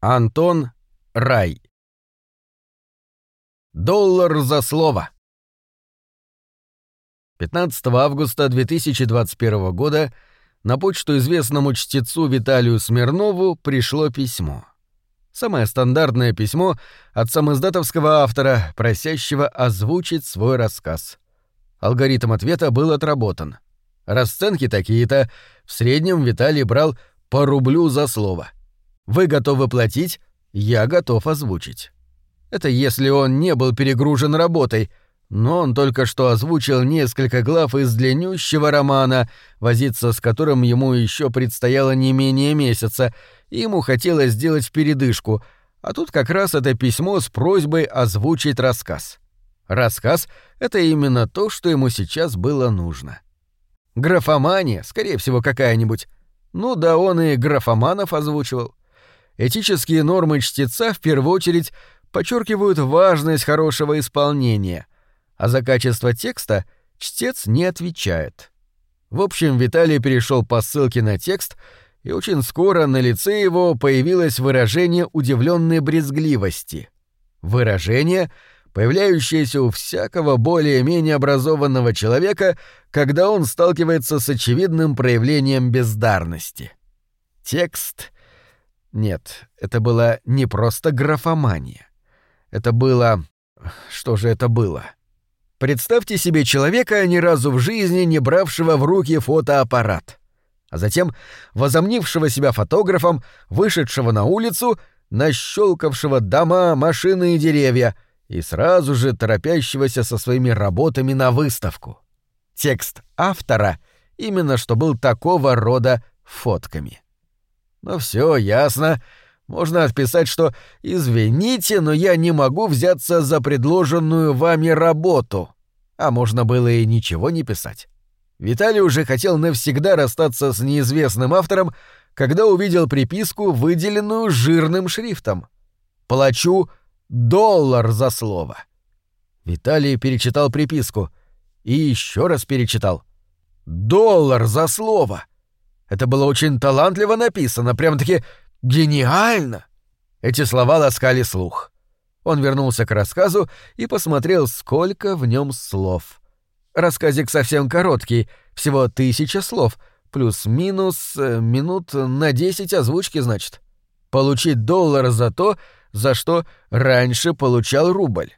Антон Рай. Доллар за слово. 15 августа 2021 года на почту известному чтецу Виталию Смирнову пришло письмо. Самое стандартное письмо от самоиздатовского автора, просящего озвучить свой рассказ. Алгоритм ответа был отработан. Расценки такие-то. В среднем Виталий брал по рублю за слово. Вы готовы платить, я готов озвучить. Это если он не был перегружен работой, но он только что озвучил несколько глав из длиннющего романа, возиться с которым ему еще предстояло не менее месяца, и ему хотелось сделать передышку, а тут как раз это письмо с просьбой озвучить рассказ. Рассказ — это именно то, что ему сейчас было нужно. Графомания, скорее всего, какая-нибудь. Ну да он и графоманов озвучивал. Этические нормы чтеца в первую очередь подчеркивают важность хорошего исполнения, а за качество текста чтец не отвечает. В общем, Виталий перешел по ссылке на текст, и очень скоро на лице его появилось выражение удивленной брезгливости. Выражение, появляющееся у всякого более-менее образованного человека, когда он сталкивается с очевидным проявлением бездарности. Текст — нет, это была не просто графомания. Это было... Что же это было? Представьте себе человека, ни разу в жизни не бравшего в руки фотоаппарат, а затем возомнившего себя фотографом, вышедшего на улицу, нащелкавшего дома, машины и деревья, и сразу же торопящегося со своими работами на выставку. Текст автора именно что был такого рода фотками. Ну все, ясно. Можно отписать, что «извините, но я не могу взяться за предложенную вами работу». А можно было и ничего не писать. Виталий уже хотел навсегда расстаться с неизвестным автором, когда увидел приписку, выделенную жирным шрифтом. «Плачу доллар за слово». Виталий перечитал приписку и еще раз перечитал. «Доллар за слово!» Это было очень талантливо написано, прям-таки гениально. Эти слова ласкали слух. Он вернулся к рассказу и посмотрел, сколько в нем слов. Рассказик совсем короткий, всего тысяча слов, плюс-минус э, минут на десять озвучки, значит. Получить доллар за то, за что раньше получал рубль.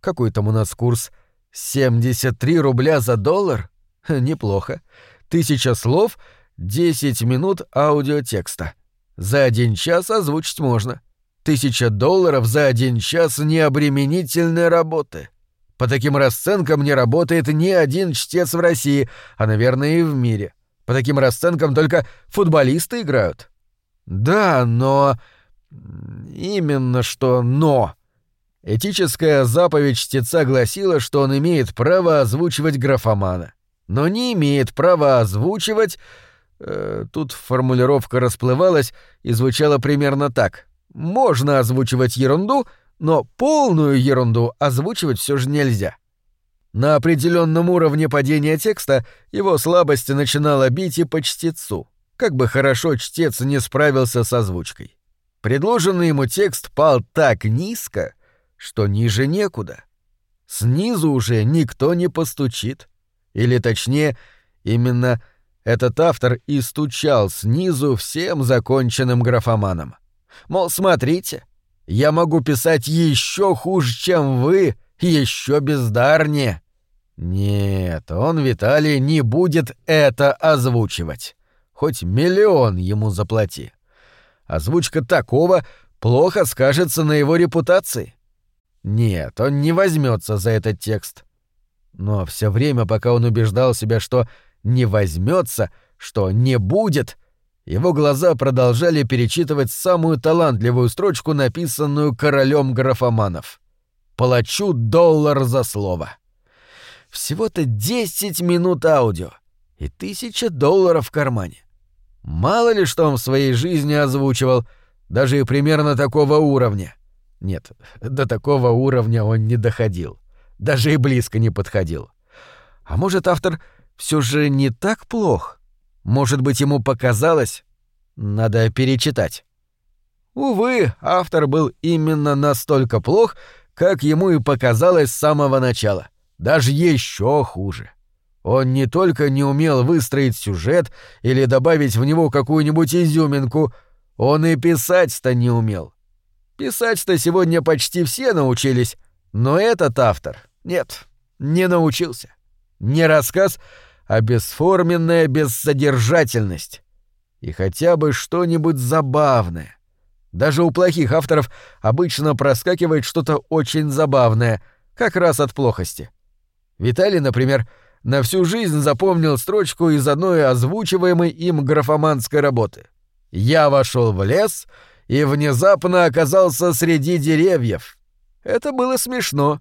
Какой там у нас курс? 73 рубля за доллар? Неплохо. Тысяча слов — 10 минут аудиотекста. За один час озвучить можно. Тысяча долларов за один час необременительной работы. По таким расценкам не работает ни один чтец в России, а, наверное, и в мире. По таким расценкам только футболисты играют. Да, но... Именно что «но». Этическая заповедь чтеца гласила, что он имеет право озвучивать графомана, но не имеет права озвучивать тут формулировка расплывалась и звучала примерно так. Можно озвучивать ерунду, но полную ерунду озвучивать все же нельзя. На определенном уровне падения текста его слабость начинала бить и по чтецу. Как бы хорошо чтец не справился с озвучкой. Предложенный ему текст пал так низко, что ниже некуда. Снизу уже никто не постучит. Или точнее, именно этот автор и стучал снизу всем законченным графоманом. Мол, смотрите, я могу писать еще хуже, чем вы, еще бездарнее. Нет, он, Виталий, не будет это озвучивать. Хоть миллион ему заплати. Озвучка такого плохо скажется на его репутации. Нет, он не возьмется за этот текст. Но все время, пока он убеждал себя, что не возьмется, что не будет, его глаза продолжали перечитывать самую талантливую строчку, написанную королем графоманов. «Плачу доллар за слово». Всего-то 10 минут аудио и тысяча долларов в кармане. Мало ли что он в своей жизни озвучивал, даже и примерно такого уровня. Нет, до такого уровня он не доходил. Даже и близко не подходил. А может, автор все же не так плох. Может быть, ему показалось? Надо перечитать. Увы, автор был именно настолько плох, как ему и показалось с самого начала. Даже еще хуже. Он не только не умел выстроить сюжет или добавить в него какую-нибудь изюминку, он и писать-то не умел. Писать-то сегодня почти все научились, но этот автор — нет, не научился. Не рассказ, а бесформенная бессодержательность. И хотя бы что-нибудь забавное. Даже у плохих авторов обычно проскакивает что-то очень забавное, как раз от плохости. Виталий, например, на всю жизнь запомнил строчку из одной озвучиваемой им графоманской работы. «Я вошел в лес и внезапно оказался среди деревьев». Это было смешно,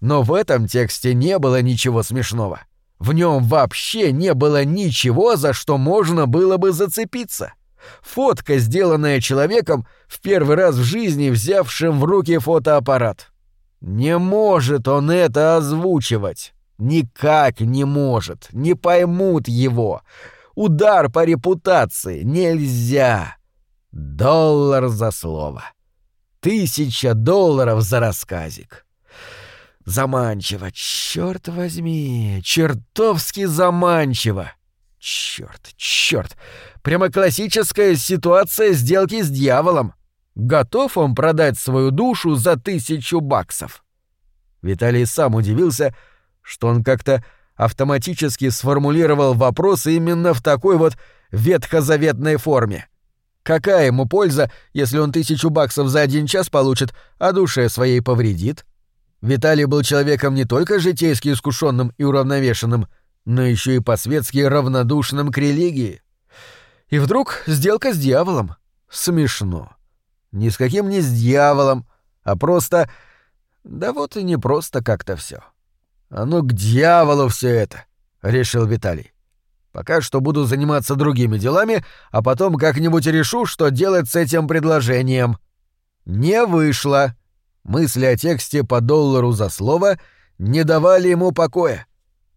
но в этом тексте не было ничего смешного. В нем вообще не было ничего, за что можно было бы зацепиться. Фотка, сделанная человеком, в первый раз в жизни взявшим в руки фотоаппарат. Не может он это озвучивать. Никак не может. Не поймут его. Удар по репутации. Нельзя. Доллар за слово. Тысяча долларов за рассказик. Заманчиво, черт возьми, чертовски заманчиво. Черт, черт, прямо классическая ситуация сделки с дьяволом. Готов он продать свою душу за тысячу баксов? Виталий сам удивился, что он как-то автоматически сформулировал вопрос именно в такой вот ветхозаветной форме. Какая ему польза, если он тысячу баксов за один час получит, а душе своей повредит? Виталий был человеком не только житейски искушенным и уравновешенным, но еще и по-светски равнодушным к религии. И вдруг сделка с дьяволом. Смешно. Ни с каким не с дьяволом, а просто... Да вот и не просто как-то все. А ну к дьяволу все это, — решил Виталий. Пока что буду заниматься другими делами, а потом как-нибудь решу, что делать с этим предложением. Не вышло. Мысли о тексте по доллару за слово не давали ему покоя.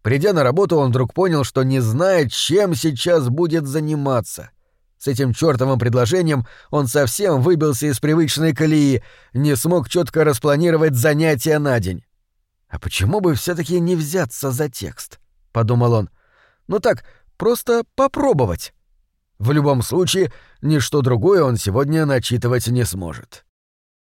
Придя на работу, он вдруг понял, что не знает, чем сейчас будет заниматься. С этим чертовым предложением он совсем выбился из привычной колеи, не смог четко распланировать занятия на день. «А почему бы все таки не взяться за текст?» — подумал он. «Ну так, просто попробовать». В любом случае, ничто другое он сегодня начитывать не сможет.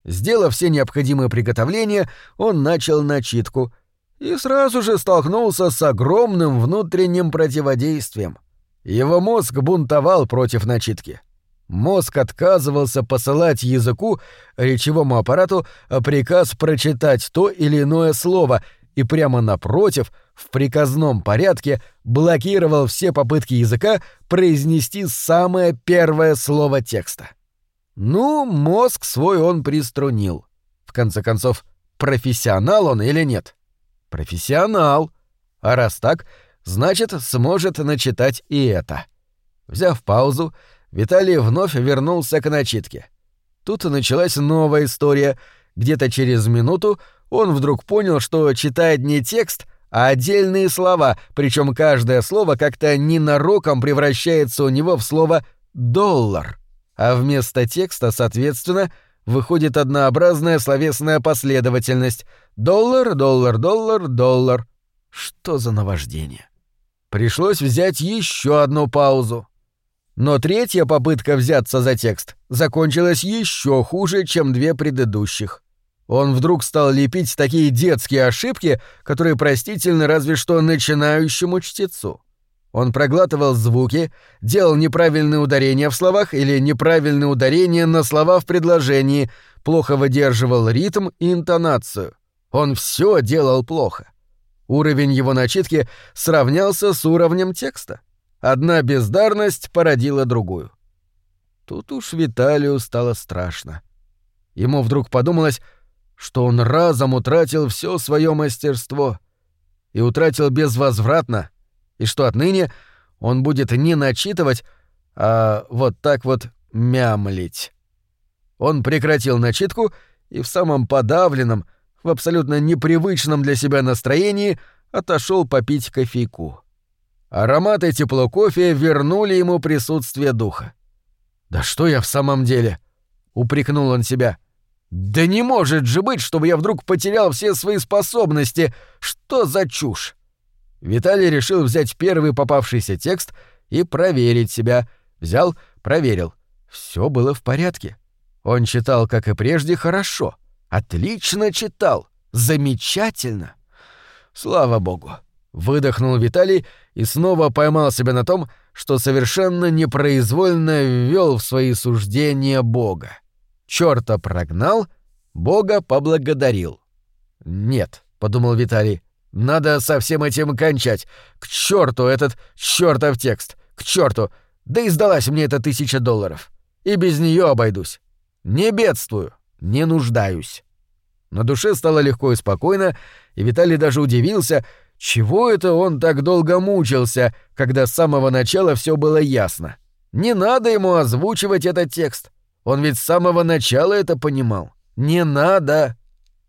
Сделав все необходимые приготовления, он начал начитку и сразу же столкнулся с огромным внутренним противодействием. Его мозг бунтовал против начитки. Мозг отказывался посылать языку, речевому аппарату, приказ прочитать то или иное слово и прямо напротив, в приказном порядке, блокировал все попытки языка произнести самое первое слово текста. Ну, мозг свой он приструнил. В конце концов, профессионал он или нет? Профессионал. А раз так, значит, сможет начитать и это. Взяв паузу, Виталий вновь вернулся к начитке. Тут началась новая история. Где-то через минуту он вдруг понял, что читает не текст, а отдельные слова, причем каждое слово как-то ненароком превращается у него в слово «доллар» а вместо текста, соответственно, выходит однообразная словесная последовательность «доллар, доллар, доллар, доллар». Что за наваждение? Пришлось взять еще одну паузу. Но третья попытка взяться за текст закончилась еще хуже, чем две предыдущих. Он вдруг стал лепить такие детские ошибки, которые простительны разве что начинающему чтецу. Он проглатывал звуки, делал неправильные ударения в словах или неправильные ударения на слова в предложении, плохо выдерживал ритм и интонацию. Он все делал плохо. Уровень его начитки сравнялся с уровнем текста. Одна бездарность породила другую. Тут уж Виталию стало страшно. Ему вдруг подумалось, что он разом утратил все свое мастерство и утратил безвозвратно — и что отныне он будет не начитывать, а вот так вот мямлить. Он прекратил начитку и в самом подавленном, в абсолютно непривычном для себя настроении отошел попить кофейку. Аромат и тепло кофе вернули ему присутствие духа. «Да что я в самом деле?» упрекнул он себя. Да не может же быть, чтобы я вдруг потерял все свои способности. Что за чушь? Виталий решил взять первый попавшийся текст и проверить себя. Взял, проверил. Все было в порядке. Он читал, как и прежде, хорошо. Отлично читал. Замечательно. Слава богу. Выдохнул Виталий и снова поймал себя на том, что совершенно непроизвольно ввел в свои суждения Бога. Чёрта прогнал, Бога поблагодарил. «Нет», — подумал Виталий, — «надо со всем этим кончать. К чёрту этот чёртов текст! К чёрту! Да и сдалась мне эта тысяча долларов. И без неё обойдусь. Не бедствую, не нуждаюсь». На душе стало легко и спокойно, и Виталий даже удивился, чего это он так долго мучился, когда с самого начала все было ясно. Не надо ему озвучивать этот текст. Он ведь с самого начала это понимал. Не надо.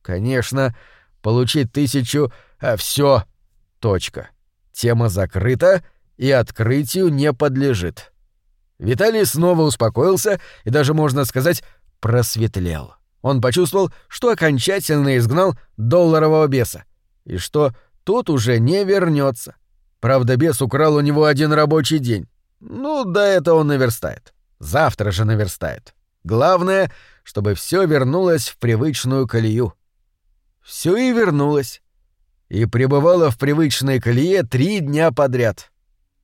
Конечно, получить тысячу, а все. Точка. Тема закрыта и открытию не подлежит. Виталий снова успокоился и даже, можно сказать, просветлел. Он почувствовал, что окончательно изгнал долларового беса, и что тот уже не вернется. Правда, бес украл у него один рабочий день. Ну, да это он наверстает. Завтра же наверстает. Главное, чтобы все вернулось в привычную колею. Все и вернулось. И пребывало в привычной колее три дня подряд.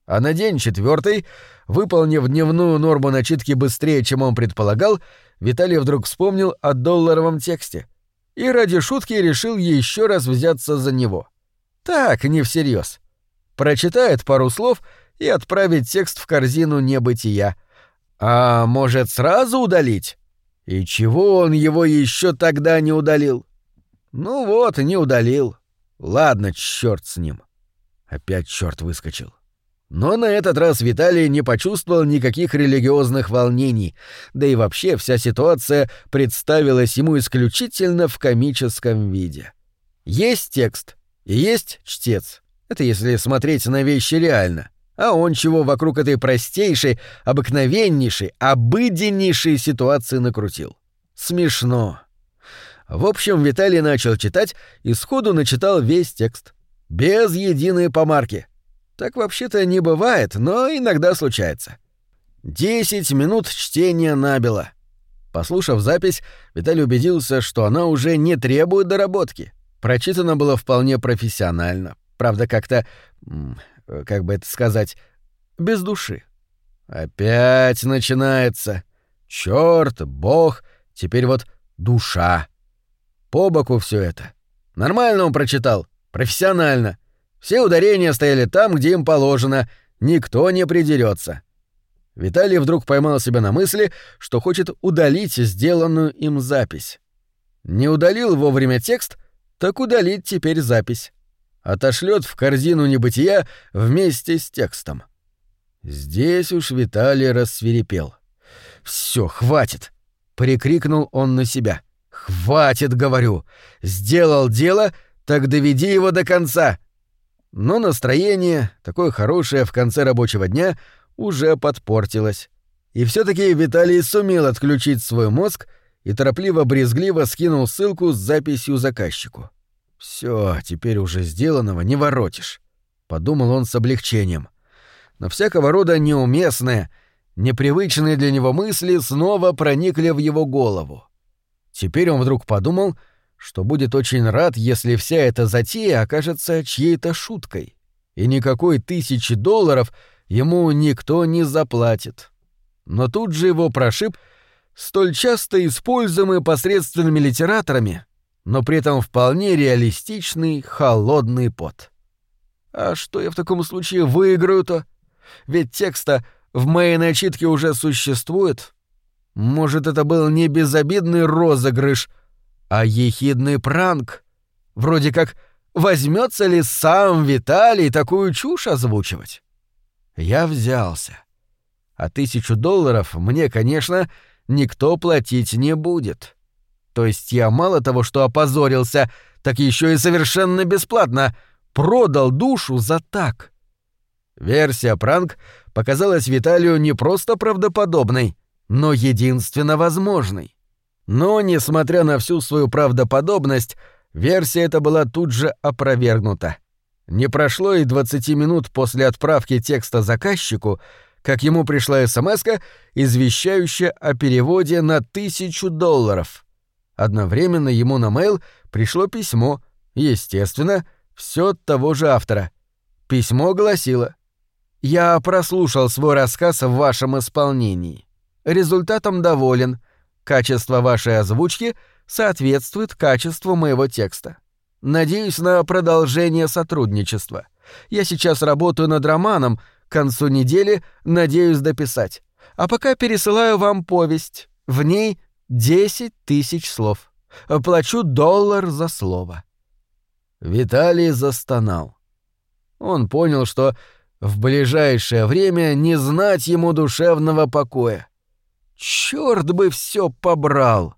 А на день четвертый, выполнив дневную норму начитки быстрее, чем он предполагал, Виталий вдруг вспомнил о долларовом тексте и ради шутки решил еще раз взяться за него. Так, не всерьез. Прочитает пару слов и отправить текст в корзину небытия. А может, сразу удалить? И чего он его еще тогда не удалил? Ну вот, не удалил. Ладно, черт с ним. Опять черт выскочил. Но на этот раз Виталий не почувствовал никаких религиозных волнений, да и вообще вся ситуация представилась ему исключительно в комическом виде. Есть текст, и есть чтец. Это если смотреть на вещи реально. А он чего вокруг этой простейшей, обыкновеннейшей, обыденнейшей ситуации накрутил. Смешно. В общем, Виталий начал читать и сходу начитал весь текст. Без единой помарки. Так вообще-то не бывает, но иногда случается. Десять минут чтения набело. Послушав запись, Виталий убедился, что она уже не требует доработки. Прочитано было вполне профессионально. Правда, как-то... как бы это сказать... без души. Опять начинается. Чёрт, бог, теперь вот душа. По боку все это. Нормально он прочитал, профессионально. Все ударения стояли там, где им положено, никто не придерется. Виталий вдруг поймал себя на мысли, что хочет удалить сделанную им запись. Не удалил вовремя текст, так удалить теперь запись. Отошлет в корзину небытия вместе с текстом. Здесь уж Виталий рассверепел. Все, хватит! прикрикнул он на себя. Хватит, говорю. Сделал дело, так доведи его до конца. Но настроение, такое хорошее в конце рабочего дня, уже подпортилось. И все таки Виталий сумел отключить свой мозг и торопливо-брезгливо скинул ссылку с записью заказчику. Все, теперь уже сделанного не воротишь», — подумал он с облегчением. Но всякого рода неуместные, непривычные для него мысли снова проникли в его голову. Теперь он вдруг подумал, что будет очень рад, если вся эта затея окажется чьей-то шуткой, и никакой тысячи долларов ему никто не заплатит. Но тут же его прошиб столь часто используемый посредственными литераторами, но при этом вполне реалистичный холодный пот. А что я в таком случае выиграю-то? Ведь текста в моей начитке уже существует. Может, это был не безобидный розыгрыш, а ехидный пранк? Вроде как возьмется ли сам Виталий такую чушь озвучивать? Я взялся. А тысячу долларов мне, конечно, никто платить не будет. То есть я мало того, что опозорился, так еще и совершенно бесплатно продал душу за так. Версия пранк показалась Виталию не просто правдоподобной, но единственно возможной. Но, несмотря на всю свою правдоподобность, версия эта была тут же опровергнута. Не прошло и 20 минут после отправки текста заказчику, как ему пришла смс извещающая о переводе на тысячу долларов. Одновременно ему на mail пришло письмо, естественно, все от того же автора. Письмо гласило «Я прослушал свой рассказ в вашем исполнении. Результатом доволен. Качество вашей озвучки соответствует качеству моего текста. Надеюсь на продолжение сотрудничества. Я сейчас работаю над романом, к концу недели надеюсь дописать. А пока пересылаю вам повесть. В ней 10 тысяч слов. Плачу доллар за слово». Виталий застонал. Он понял, что в ближайшее время не знать ему душевного покоя. Черт бы все побрал!